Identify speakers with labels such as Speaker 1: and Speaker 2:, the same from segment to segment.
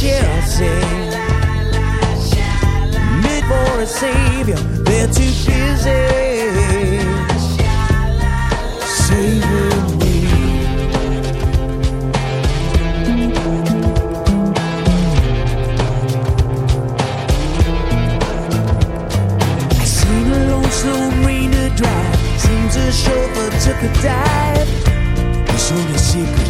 Speaker 1: Chelsea. Made for a savior, they're too busy saving me. I seen a. Seems a chauffeur took a dive. There's only secrets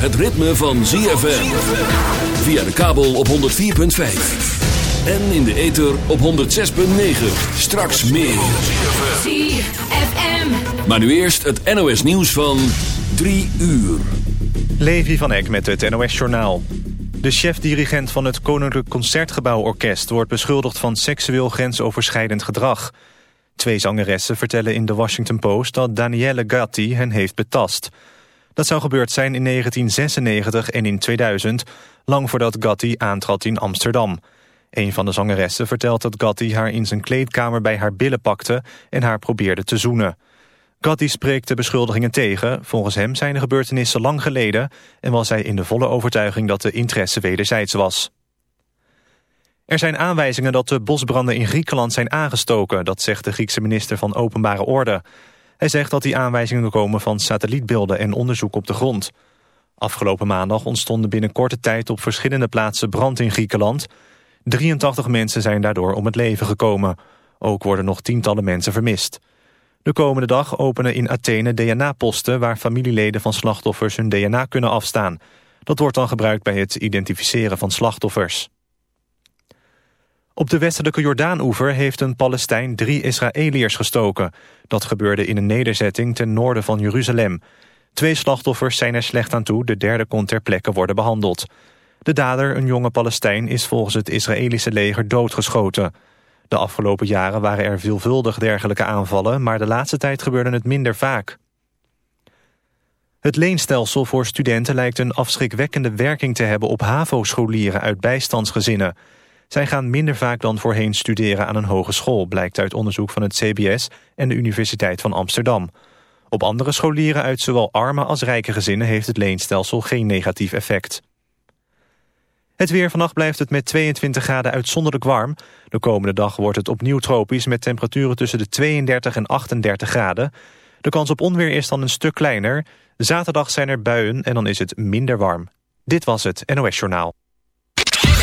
Speaker 2: Het ritme van ZFM. Via de kabel op 104.5. En in de ether op 106.9. Straks meer.
Speaker 3: ZFM.
Speaker 2: Maar nu eerst het NOS nieuws van 3 uur.
Speaker 4: Levi van Eck met het NOS-journaal. De chef-dirigent van het Koninklijk Concertgebouworkest... wordt beschuldigd van seksueel grensoverschrijdend gedrag. Twee zangeressen vertellen in de Washington Post... dat Danielle Gatti hen heeft betast. Dat zou gebeurd zijn in 1996 en in 2000... lang voordat Gatti aantrad in Amsterdam. Een van de zangeressen vertelt dat Gatti haar in zijn kleedkamer... bij haar billen pakte en haar probeerde te zoenen. Gatti spreekt de beschuldigingen tegen. Volgens hem zijn de gebeurtenissen lang geleden... en was hij in de volle overtuiging dat de interesse wederzijds was. Er zijn aanwijzingen dat de bosbranden in Griekenland zijn aangestoken... dat zegt de Griekse minister van Openbare Orde. Hij zegt dat die aanwijzingen komen van satellietbeelden en onderzoek op de grond. Afgelopen maandag ontstonden binnen korte tijd op verschillende plaatsen brand in Griekenland. 83 mensen zijn daardoor om het leven gekomen. Ook worden nog tientallen mensen vermist. De komende dag openen in Athene DNA-posten... waar familieleden van slachtoffers hun DNA kunnen afstaan. Dat wordt dan gebruikt bij het identificeren van slachtoffers. Op de westelijke Jordaan-oever heeft een Palestijn drie Israëliërs gestoken. Dat gebeurde in een nederzetting ten noorden van Jeruzalem. Twee slachtoffers zijn er slecht aan toe, de derde kon ter plekke worden behandeld. De dader, een jonge Palestijn, is volgens het Israëlische leger doodgeschoten. De afgelopen jaren waren er veelvuldig dergelijke aanvallen... maar de laatste tijd gebeurde het minder vaak. Het leenstelsel voor studenten lijkt een afschrikwekkende werking te hebben... op HAVO-scholieren uit bijstandsgezinnen. Zij gaan minder vaak dan voorheen studeren aan een hogeschool... blijkt uit onderzoek van het CBS en de Universiteit van Amsterdam. Op andere scholieren uit zowel arme als rijke gezinnen... heeft het leenstelsel geen negatief effect. Het weer vannacht blijft het met 22 graden uitzonderlijk warm. De komende dag wordt het opnieuw tropisch met temperaturen tussen de 32 en 38 graden. De kans op onweer is dan een stuk kleiner. Zaterdag zijn er buien en dan is het minder warm. Dit was het NOS Journaal.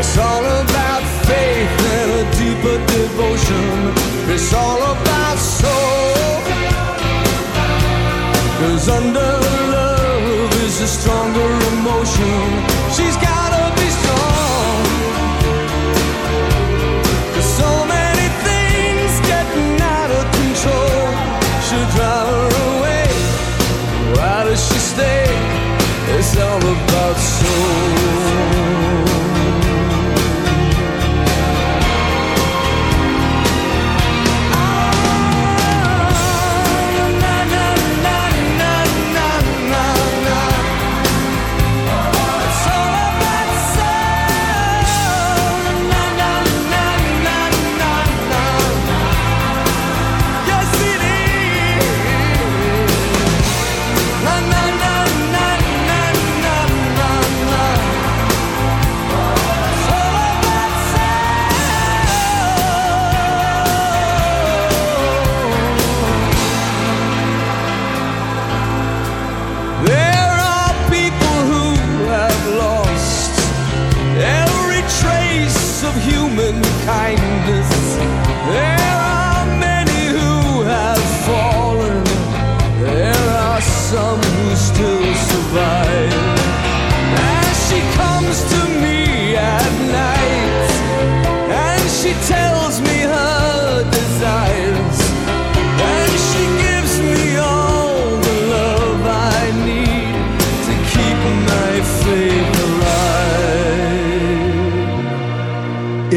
Speaker 3: It's all about faith and a deeper devotion. It's all about soul.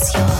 Speaker 5: Sensación.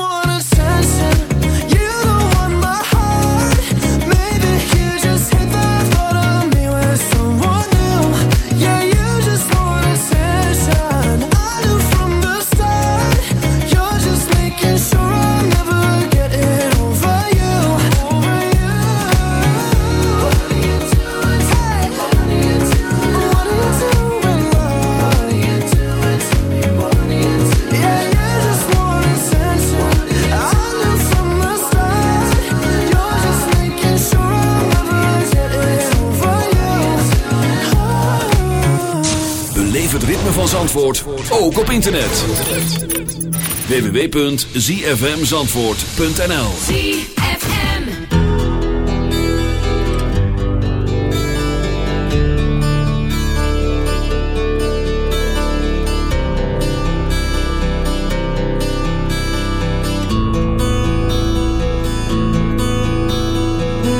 Speaker 2: Zandvoort ook op internet. www.zfmzandvoort.nl
Speaker 6: ZFM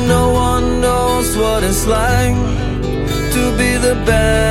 Speaker 3: No one knows what it's like To be the best.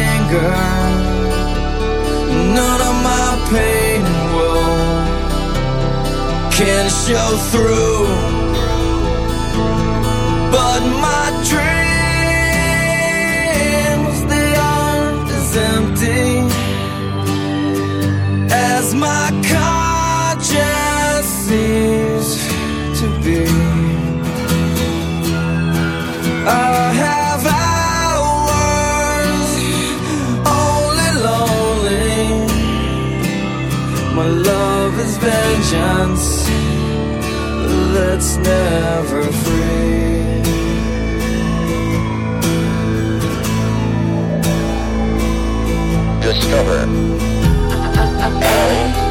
Speaker 3: anger. None of my pain and woe can show through. But my dreams, vengeance that's never free.
Speaker 6: Discover.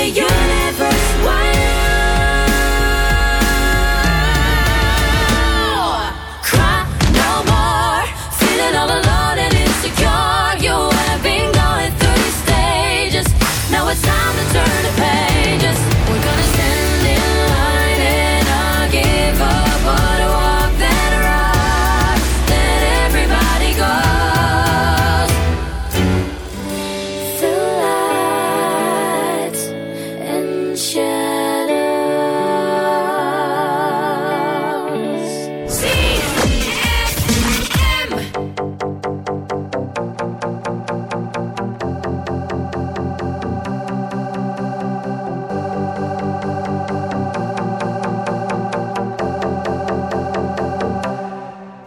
Speaker 7: The
Speaker 6: universe? Why?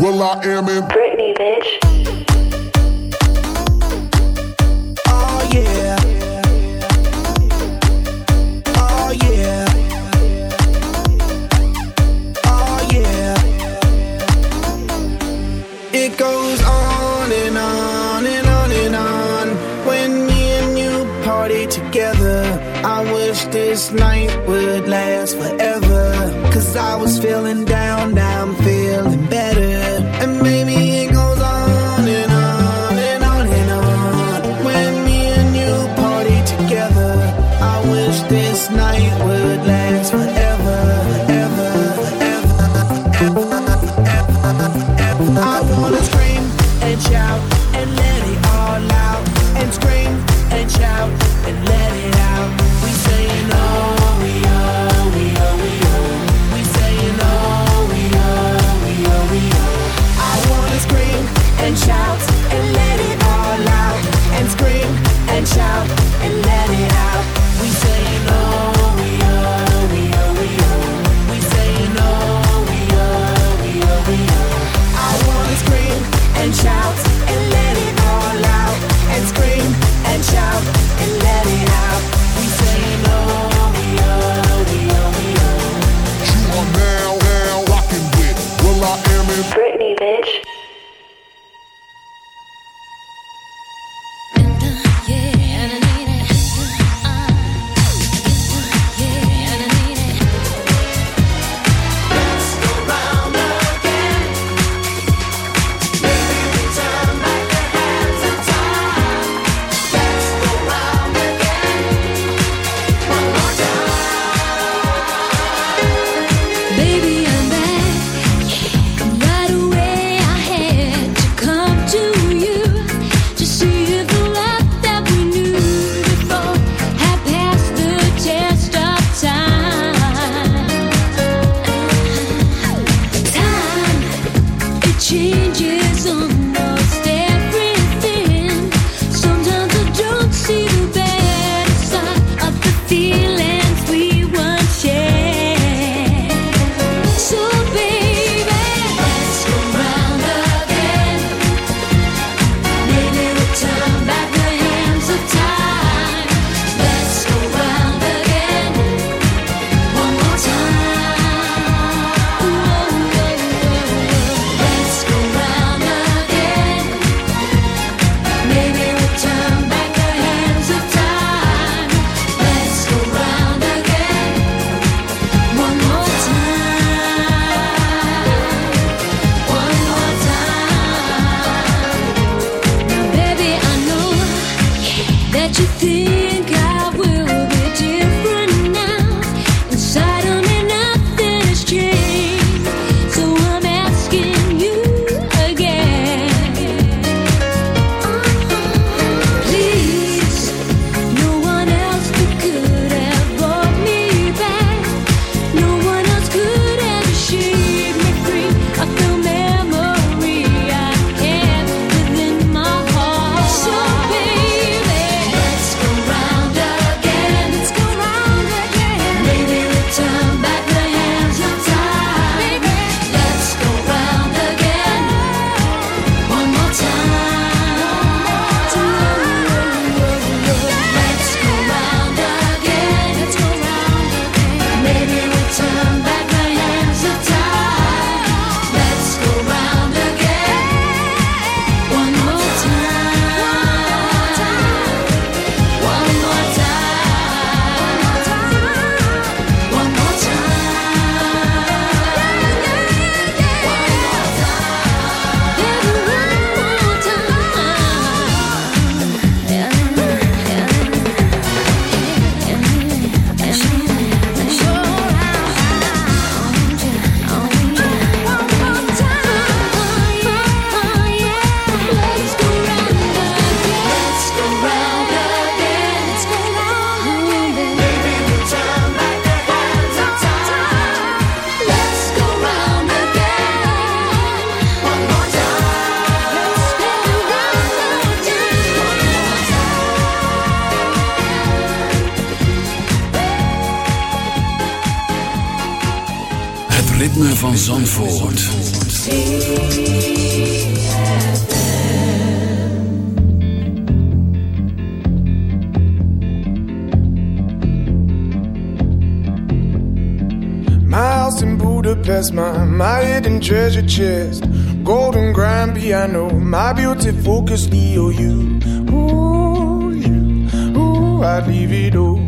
Speaker 8: rocking with will.i.am in
Speaker 9: Britney, bitch.
Speaker 10: Oh yeah. Oh yeah. Oh yeah.
Speaker 2: van Zandvoort.
Speaker 11: house in Budapest, my, my hidden treasure chest. Golden grand piano, my beauty focus, EOU. Ooh, you, ooh, I'd leave it all.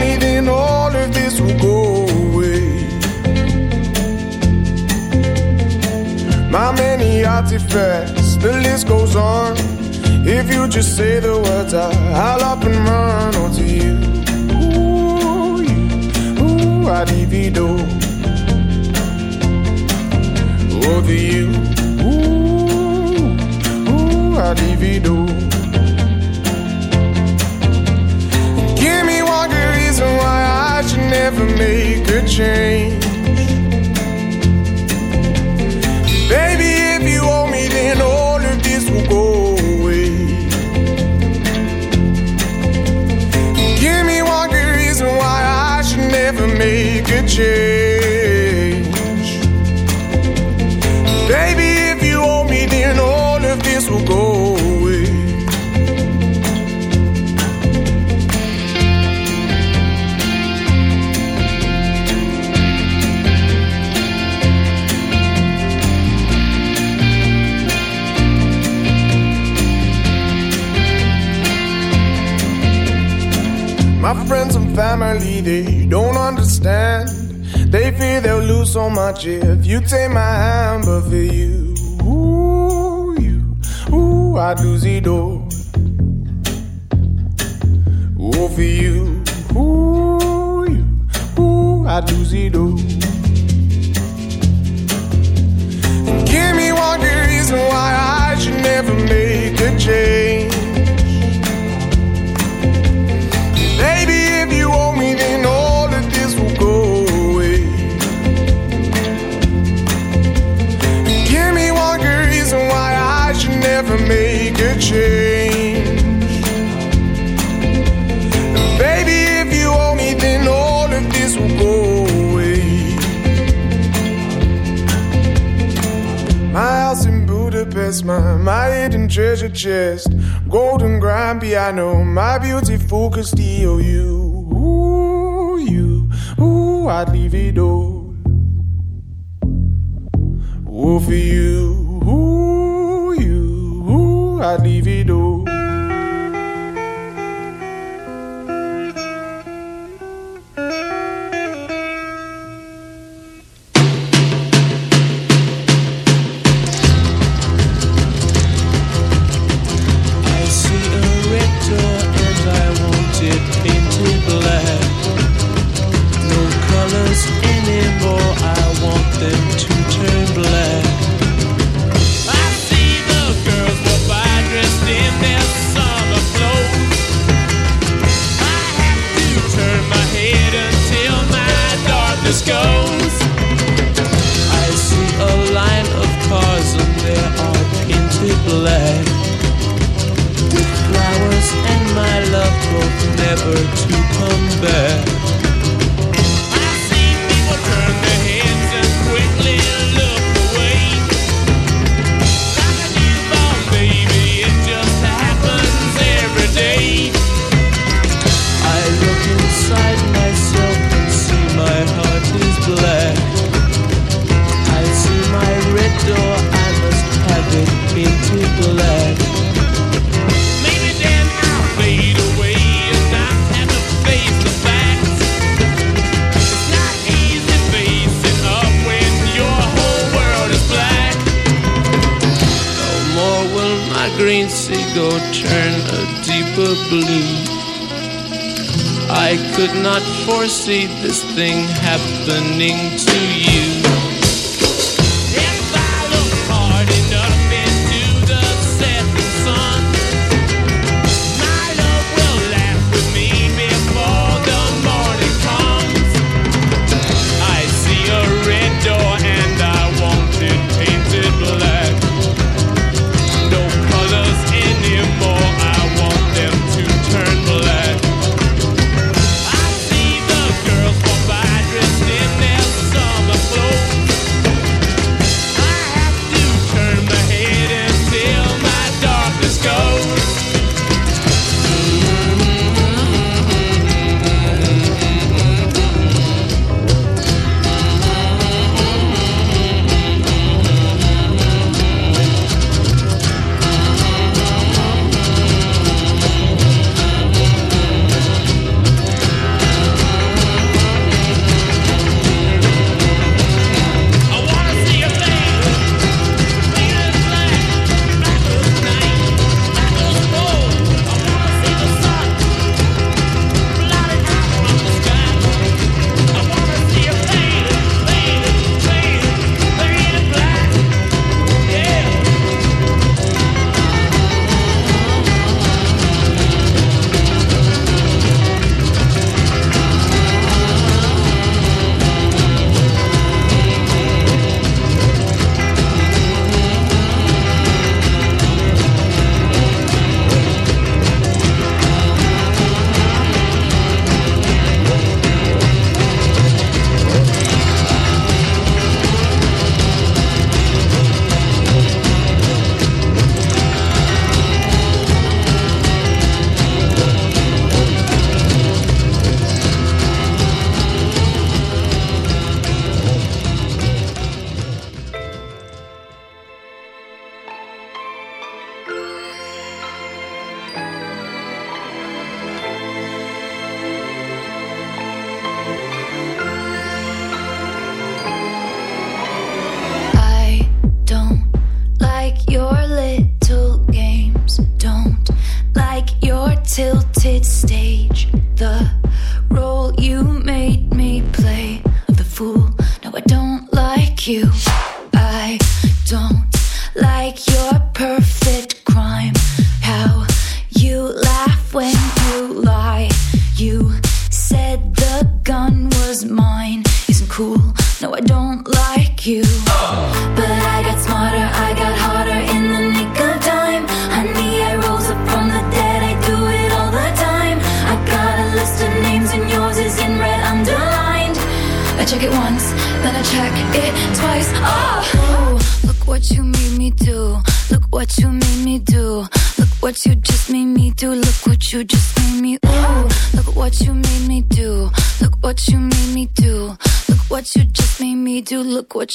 Speaker 11: me, then all of this will go away. My many artifacts, the list goes on. If you just say the words, I, I'll up and run onto you. Ooh, you, ooh, I do. Over you, ooh, ooh, I do. reason why I should never make a change. so much if you take my hand, but for you, ooh, you, ooh, I
Speaker 12: do see
Speaker 7: do.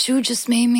Speaker 7: You just made me